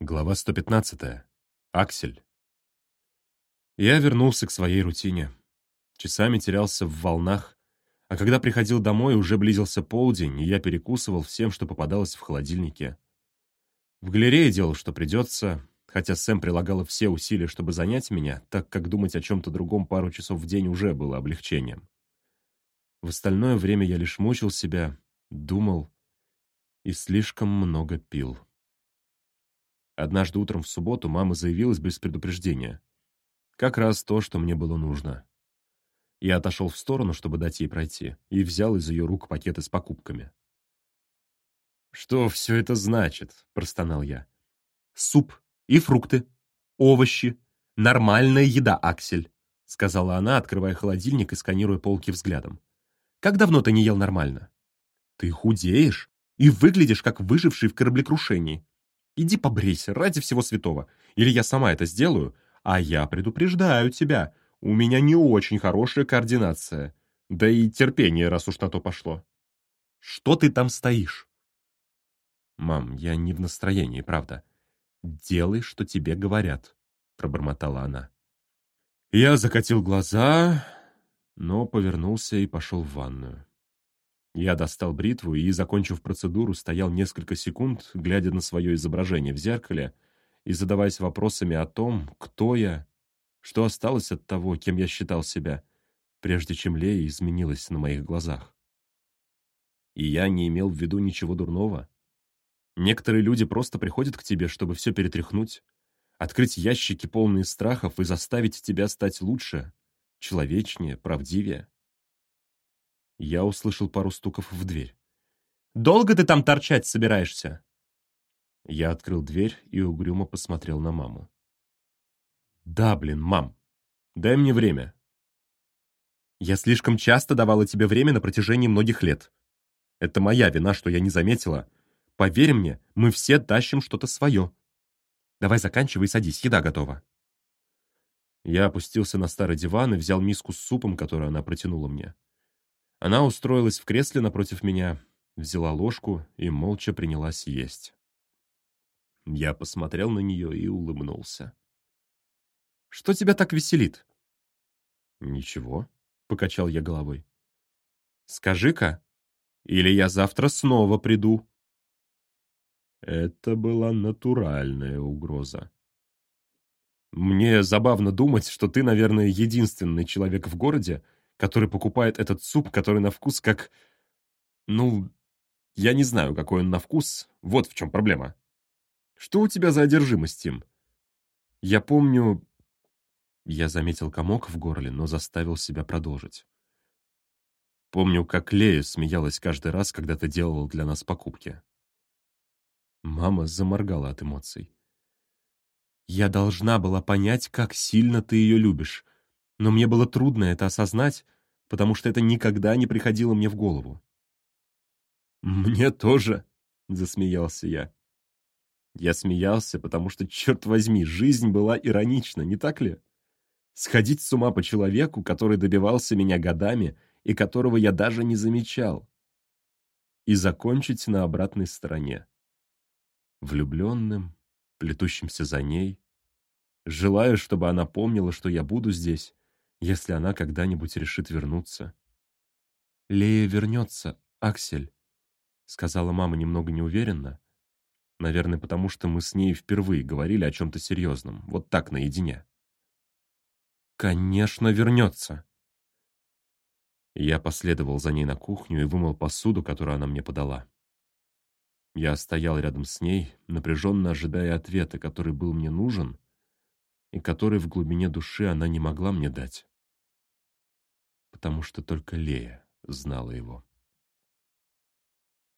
Глава 115. Аксель. Я вернулся к своей рутине. Часами терялся в волнах, а когда приходил домой, уже близился полдень, и я перекусывал всем, что попадалось в холодильнике. В галерее делал, что придется, хотя Сэм прилагала все усилия, чтобы занять меня, так как думать о чем-то другом пару часов в день уже было облегчением. В остальное время я лишь мучил себя, думал и слишком много пил. Однажды утром в субботу мама заявилась без предупреждения. Как раз то, что мне было нужно. Я отошел в сторону, чтобы дать ей пройти, и взял из ее рук пакеты с покупками. «Что все это значит?» — простонал я. «Суп и фрукты, овощи, нормальная еда, Аксель», — сказала она, открывая холодильник и сканируя полки взглядом. «Как давно ты не ел нормально? Ты худеешь и выглядишь, как выживший в кораблекрушении. Иди побрейся, ради всего святого. Или я сама это сделаю, а я предупреждаю тебя. У меня не очень хорошая координация. Да и терпение, раз уж на то пошло. Что ты там стоишь? Мам, я не в настроении, правда. Делай, что тебе говорят, пробормотала она. Я закатил глаза, но повернулся и пошел в ванную. Я достал бритву и, закончив процедуру, стоял несколько секунд, глядя на свое изображение в зеркале и задаваясь вопросами о том, кто я, что осталось от того, кем я считал себя, прежде чем Лея изменилась на моих глазах. И я не имел в виду ничего дурного. Некоторые люди просто приходят к тебе, чтобы все перетряхнуть, открыть ящики, полные страхов, и заставить тебя стать лучше, человечнее, правдивее. Я услышал пару стуков в дверь. «Долго ты там торчать собираешься?» Я открыл дверь и угрюмо посмотрел на маму. «Да, блин, мам, дай мне время». «Я слишком часто давала тебе время на протяжении многих лет. Это моя вина, что я не заметила. Поверь мне, мы все тащим что-то свое. Давай заканчивай и садись, еда готова». Я опустился на старый диван и взял миску с супом, которую она протянула мне. Она устроилась в кресле напротив меня, взяла ложку и молча принялась есть. Я посмотрел на нее и улыбнулся. «Что тебя так веселит?» «Ничего», — покачал я головой. «Скажи-ка, или я завтра снова приду?» Это была натуральная угроза. «Мне забавно думать, что ты, наверное, единственный человек в городе, который покупает этот суп, который на вкус как... Ну, я не знаю, какой он на вкус. Вот в чем проблема. Что у тебя за одержимость, Тим? Я помню... Я заметил комок в горле, но заставил себя продолжить. Помню, как Лея смеялась каждый раз, когда ты делал для нас покупки. Мама заморгала от эмоций. «Я должна была понять, как сильно ты ее любишь но мне было трудно это осознать, потому что это никогда не приходило мне в голову. «Мне тоже», — засмеялся я. Я смеялся, потому что, черт возьми, жизнь была иронична, не так ли? Сходить с ума по человеку, который добивался меня годами и которого я даже не замечал. И закончить на обратной стороне. Влюбленным, плетущимся за ней, желаю, чтобы она помнила, что я буду здесь, если она когда-нибудь решит вернуться. «Лея вернется, Аксель», — сказала мама немного неуверенно. Наверное, потому что мы с ней впервые говорили о чем-то серьезном, вот так, наедине. «Конечно, вернется». Я последовал за ней на кухню и вымыл посуду, которую она мне подала. Я стоял рядом с ней, напряженно ожидая ответа, который был мне нужен и который в глубине души она не могла мне дать потому что только Лея знала его.